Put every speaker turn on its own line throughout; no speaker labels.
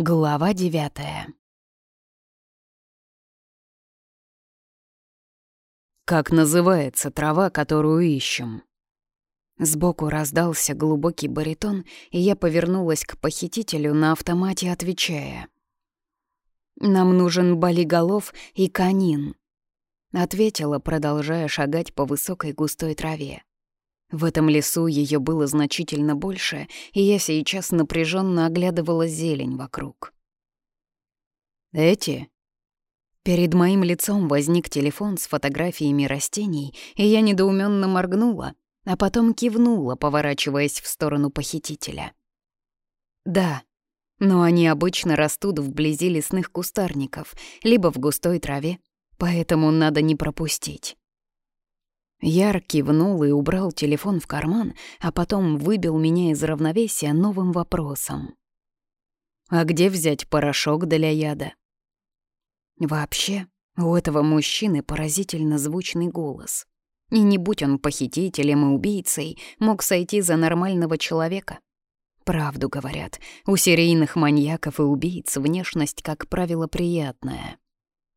Глава девятая «Как называется трава, которую ищем?» Сбоку раздался глубокий баритон, и я повернулась к похитителю на автомате, отвечая. «Нам нужен болиголов и канин», — ответила, продолжая шагать по высокой густой траве. В этом лесу ее было значительно больше, и я сейчас напряженно оглядывала зелень вокруг. «Эти?» Перед моим лицом возник телефон с фотографиями растений, и я недоуменно моргнула, а потом кивнула, поворачиваясь в сторону похитителя. «Да, но они обычно растут вблизи лесных кустарников, либо в густой траве, поэтому надо не пропустить». Яр кивнул и убрал телефон в карман, а потом выбил меня из равновесия новым вопросом. «А где взять порошок для яда?» Вообще, у этого мужчины поразительно звучный голос. И не будь он похитителем и убийцей, мог сойти за нормального человека. Правду говорят, у серийных маньяков и убийц внешность, как правило, приятная.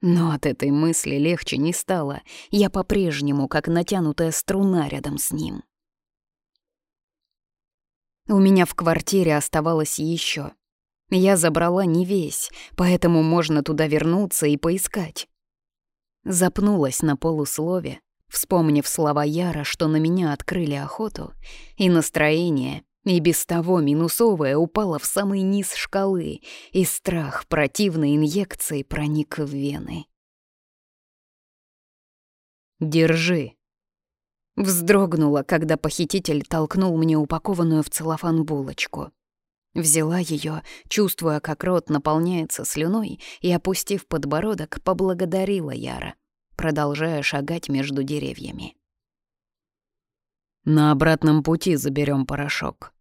Но от этой мысли легче не стало. Я по-прежнему как натянутая струна рядом с ним. У меня в квартире оставалось еще. Я забрала не весь, поэтому можно туда вернуться и поискать. Запнулась на полуслове, вспомнив слова Яра, что на меня открыли охоту, и настроение, и без того минусовое, упало в самый низ шкалы, и страх противной инъекции проник в вены. «Держи», Вздрогнула, когда похититель толкнул мне упакованную в целлофан булочку. Взяла ее, чувствуя, как рот наполняется слюной, и, опустив подбородок, поблагодарила Яра, продолжая шагать между деревьями. На обратном пути заберем порошок.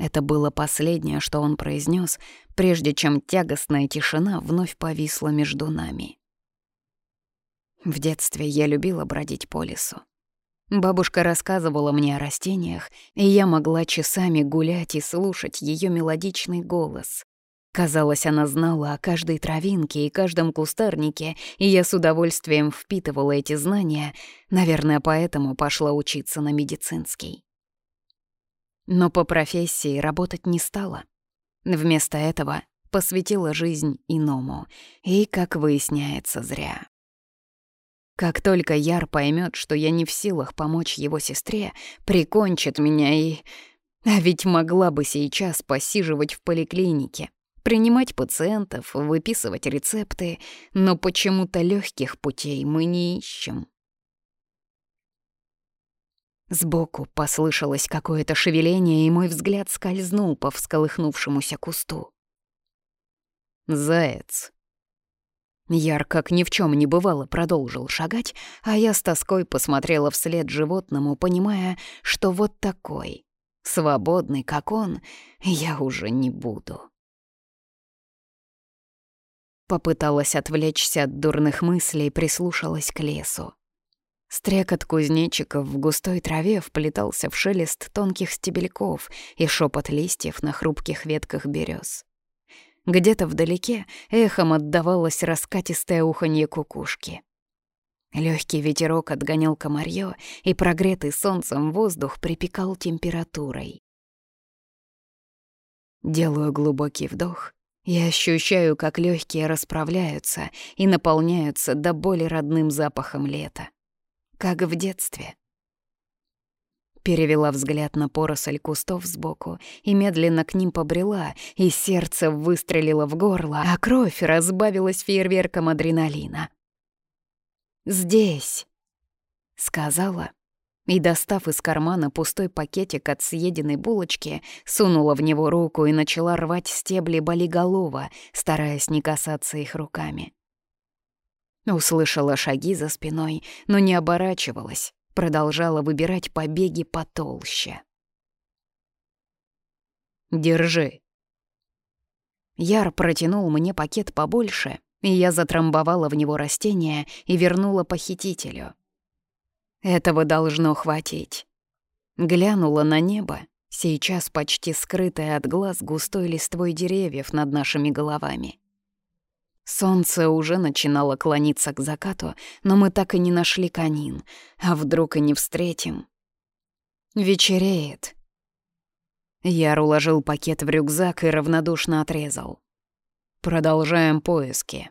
Это было последнее, что он произнес, прежде чем тягостная тишина вновь повисла между нами. В детстве я любила бродить по лесу. Бабушка рассказывала мне о растениях, и я могла часами гулять и слушать ее мелодичный голос. Казалось, она знала о каждой травинке и каждом кустарнике, и я с удовольствием впитывала эти знания, наверное, поэтому пошла учиться на медицинский. Но по профессии работать не стала. Вместо этого посвятила жизнь иному, и, как выясняется, зря. Как только Яр поймет, что я не в силах помочь его сестре, прикончит меня и... А ведь могла бы сейчас посиживать в поликлинике, принимать пациентов, выписывать рецепты, но почему-то легких путей мы не ищем. Сбоку послышалось какое-то шевеление, и мой взгляд скользнул по всколыхнувшемуся кусту. «Заяц». Яр, как ни в чем не бывало, продолжил шагать, а я с тоской посмотрела вслед животному, понимая, что вот такой, свободный, как он, я уже не буду. Попыталась отвлечься от дурных мыслей прислушалась к лесу. Стрекот кузнечиков в густой траве вплетался в шелест тонких стебельков и шепот листьев на хрупких ветках берез. Где-то вдалеке эхом отдавалось раскатистое уханье кукушки. Легкий ветерок отгонял комарьё, и прогретый солнцем воздух припекал температурой. Делаю глубокий вдох я ощущаю, как легкие расправляются и наполняются до боли родным запахом лета. Как в детстве. Перевела взгляд на поросль кустов сбоку и медленно к ним побрела, и сердце выстрелило в горло, а кровь разбавилась фейерверком адреналина. «Здесь», — сказала, и, достав из кармана пустой пакетик от съеденной булочки, сунула в него руку и начала рвать стебли болиголова, стараясь не касаться их руками. Услышала шаги за спиной, но не оборачивалась, продолжала выбирать побеги потолще. «Держи». Яр протянул мне пакет побольше, и я затрамбовала в него растение и вернула похитителю — этого должно хватить. Глянула на небо сейчас почти скрытая от глаз густой листвой деревьев над нашими головами. Солнце уже начинало клониться к закату, но мы так и не нашли конин. А вдруг и не встретим? Вечереет. Яр уложил пакет в рюкзак и равнодушно отрезал. Продолжаем поиски.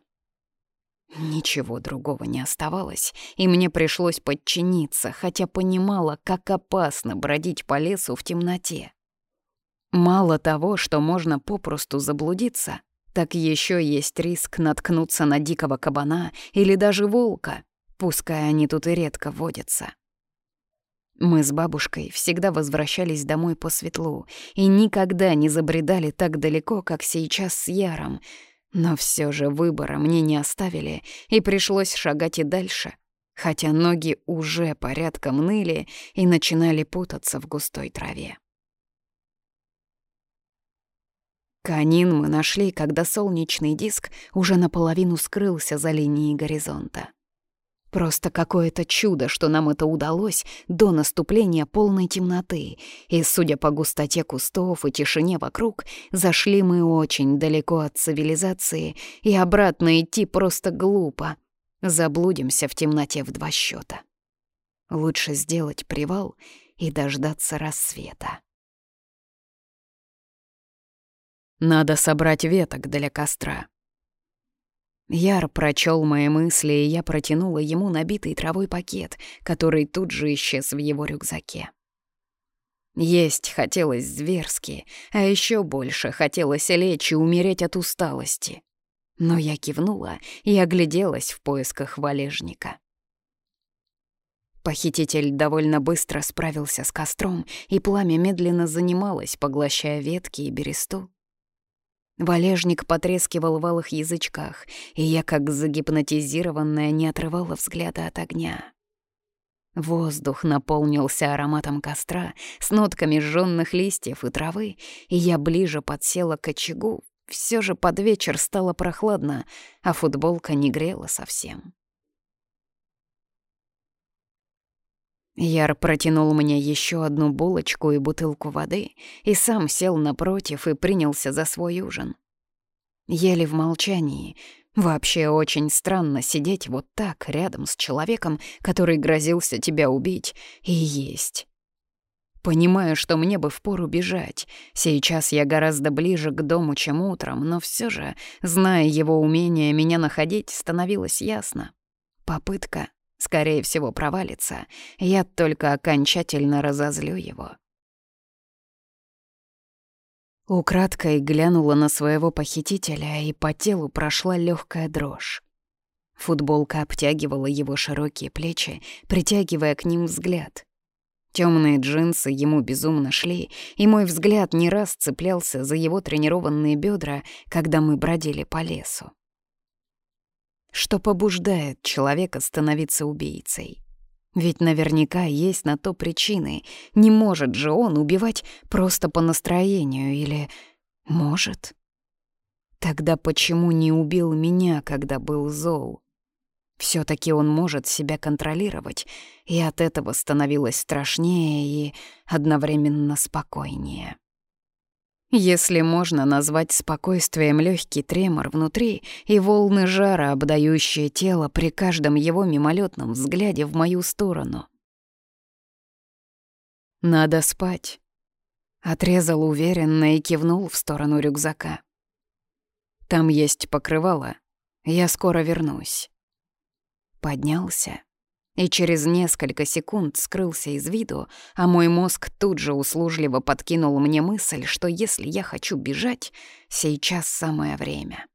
Ничего другого не оставалось, и мне пришлось подчиниться, хотя понимала, как опасно бродить по лесу в темноте. Мало того, что можно попросту заблудиться, так еще есть риск наткнуться на дикого кабана или даже волка, пускай они тут и редко водятся. Мы с бабушкой всегда возвращались домой по светлу и никогда не забредали так далеко, как сейчас с Яром — но все же выбора мне не оставили, и пришлось шагать и дальше, хотя ноги уже порядком ныли и начинали путаться в густой траве. Канин мы нашли, когда солнечный диск уже наполовину скрылся за линией горизонта. Просто какое-то чудо, что нам это удалось до наступления полной темноты, и, судя по густоте кустов и тишине вокруг, зашли мы очень далеко от цивилизации, и обратно идти просто глупо. Заблудимся в темноте в два счета. Лучше сделать привал и дождаться рассвета. Надо собрать веток для костра, Яр прочел мои мысли, и я протянула ему набитый травой пакет, который тут же исчез в его рюкзаке. Есть хотелось зверски, а еще больше хотелось лечь и умереть от усталости. Но я кивнула и огляделась в поисках валежника. Похититель довольно быстро справился с костром, и пламя медленно занималось, поглощая ветки и бересту. Валежник потрескивал в алых язычках, и я, как загипнотизированная, не отрывала взгляда от огня. Воздух наполнился ароматом костра с нотками жжённых листьев и травы, и я ближе подсела к очагу. Все же под вечер стало прохладно, а футболка не грела совсем. Яр протянул мне еще одну булочку и бутылку воды и сам сел напротив и принялся за свой ужин. Ели в молчании. Вообще очень странно сидеть вот так рядом с человеком, который грозился тебя убить, и есть. Понимаю, что мне бы впору бежать. Сейчас я гораздо ближе к дому, чем утром, но все же, зная его умение меня находить, становилось ясно. Попытка скорее всего, провалится. Я только окончательно разозлю его. Украдкой глянула на своего похитителя, и по телу прошла легкая дрожь. Футболка обтягивала его широкие плечи, притягивая к ним взгляд. Темные джинсы ему безумно шли, и мой взгляд не раз цеплялся за его тренированные бедра, когда мы бродили по лесу что побуждает человека становиться убийцей. Ведь наверняка есть на то причины. Не может же он убивать просто по настроению или... Может? Тогда почему не убил меня, когда был зол? все таки он может себя контролировать, и от этого становилось страшнее и одновременно спокойнее. Если можно назвать спокойствием легкий тремор внутри и волны жара, обдающие тело при каждом его мимолетном взгляде в мою сторону. «Надо спать», — отрезал уверенно и кивнул в сторону рюкзака. «Там есть покрывало. Я скоро вернусь». Поднялся и через несколько секунд скрылся из виду, а мой мозг тут же услужливо подкинул мне мысль, что если я хочу бежать, сейчас самое время.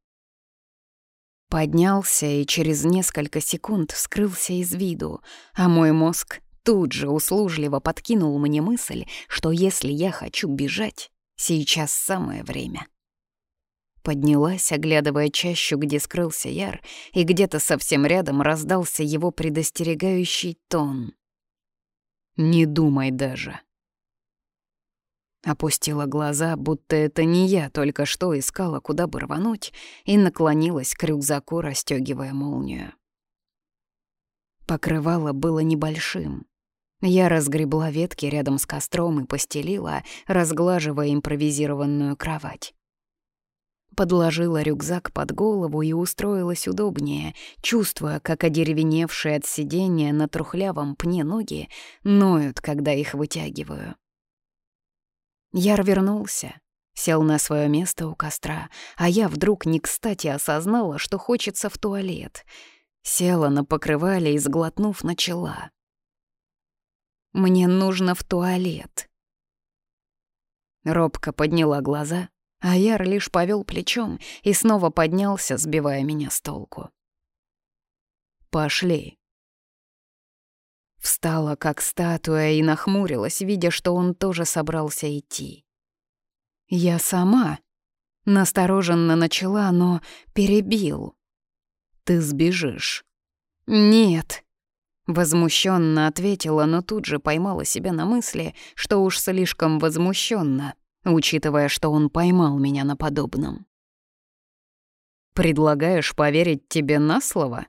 Поднялся и через несколько секунд скрылся из виду, а мой мозг тут же услужливо подкинул мне мысль, что если я хочу бежать, сейчас самое время. Поднялась, оглядывая чащу, где скрылся Яр, и где-то совсем рядом раздался его предостерегающий тон. «Не думай даже». Опустила глаза, будто это не я только что искала, куда бы рвануть, и наклонилась к рюкзаку, расстёгивая молнию. Покрывало было небольшим. Я разгребла ветки рядом с костром и постелила, разглаживая импровизированную кровать. Подложила рюкзак под голову и устроилась удобнее, чувствуя, как одеревеневшие от сидения на трухлявом пне ноги ноют, когда их вытягиваю. Яр вернулся, сел на свое место у костра, а я вдруг не кстати осознала, что хочется в туалет. Села на покрывале и, сглотнув, начала. «Мне нужно в туалет». Робко подняла глаза, а Яр лишь повел плечом и снова поднялся, сбивая меня с толку. «Пошли». Встала, как статуя, и нахмурилась, видя, что он тоже собрался идти. «Я сама», — настороженно начала, но перебил. «Ты сбежишь». «Нет», — возмущенно ответила, но тут же поймала себя на мысли, что уж слишком возмущенно учитывая, что он поймал меня на подобном. «Предлагаешь поверить тебе на слово?»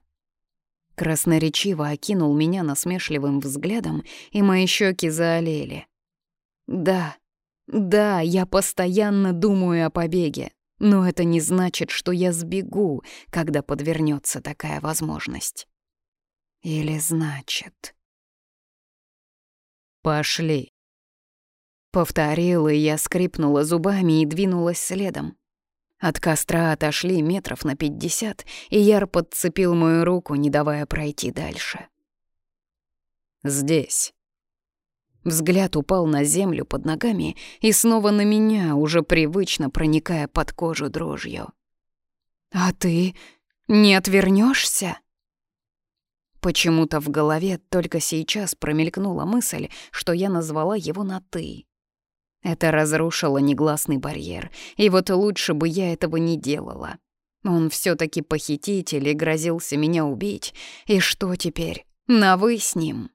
Красноречиво окинул меня насмешливым взглядом, и мои щеки заолели. «Да, да, я постоянно думаю о побеге, но это не значит, что я сбегу, когда подвернется такая возможность. Или значит...» «Пошли», Повторил, и я скрипнула зубами и двинулась следом. От костра отошли метров на пятьдесят, и Яр подцепил мою руку, не давая пройти дальше. «Здесь». Взгляд упал на землю под ногами и снова на меня, уже привычно проникая под кожу дрожью. «А ты не отвернешься? Почему-то в голове только сейчас промелькнула мысль, что я назвала его на «ты». Это разрушило негласный барьер, и вот лучше бы я этого не делала. Он все таки похититель и грозился меня убить. И что теперь? На вы с ним.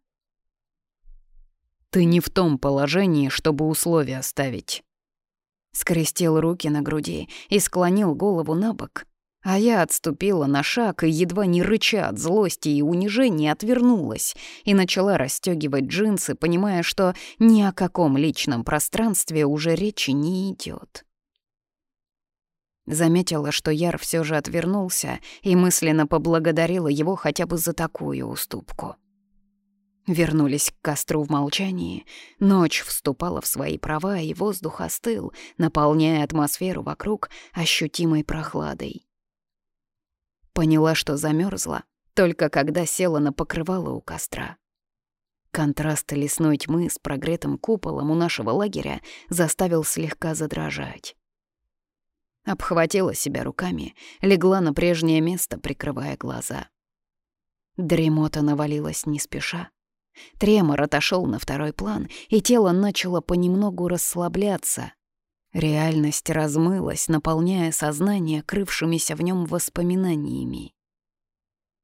Ты не в том положении, чтобы условия ставить. Скрестил руки на груди и склонил голову на бок, а я отступила на шаг и, едва не рыча от злости и унижения, отвернулась и начала расстёгивать джинсы, понимая, что ни о каком личном пространстве уже речи не идет. Заметила, что Яр все же отвернулся и мысленно поблагодарила его хотя бы за такую уступку. Вернулись к костру в молчании. Ночь вступала в свои права, и воздух остыл, наполняя атмосферу вокруг ощутимой прохладой. Поняла, что замерзла, только когда села на покрывало у костра. Контраст лесной тьмы с прогретым куполом у нашего лагеря заставил слегка задрожать. Обхватила себя руками, легла на прежнее место, прикрывая глаза. Дремота навалилась не спеша. Тремор отошел на второй план, и тело начало понемногу расслабляться, Реальность размылась, наполняя сознание крывшимися в нем воспоминаниями.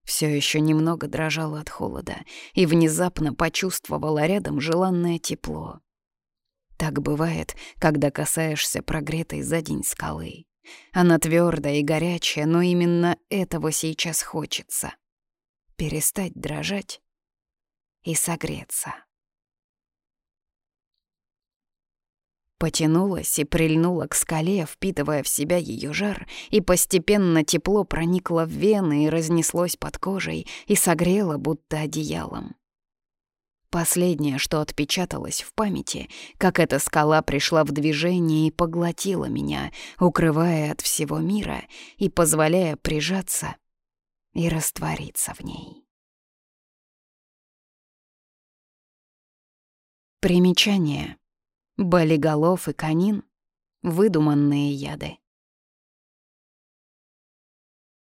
Все еще немного дрожала от холода и внезапно почувствовала рядом желанное тепло. Так бывает, когда касаешься прогретой за день скалы. Она твердая и горячая, но именно этого сейчас хочется. Перестать дрожать и согреться. Потянулась и прильнула к скале, впитывая в себя ее жар, и постепенно тепло проникло в вены и разнеслось под кожей, и согрело будто одеялом. Последнее, что отпечаталось в памяти, как эта скала пришла в движение и поглотила меня, укрывая от всего мира и позволяя прижаться и раствориться в ней. Примечание. Болиголов и канин — выдуманные яды.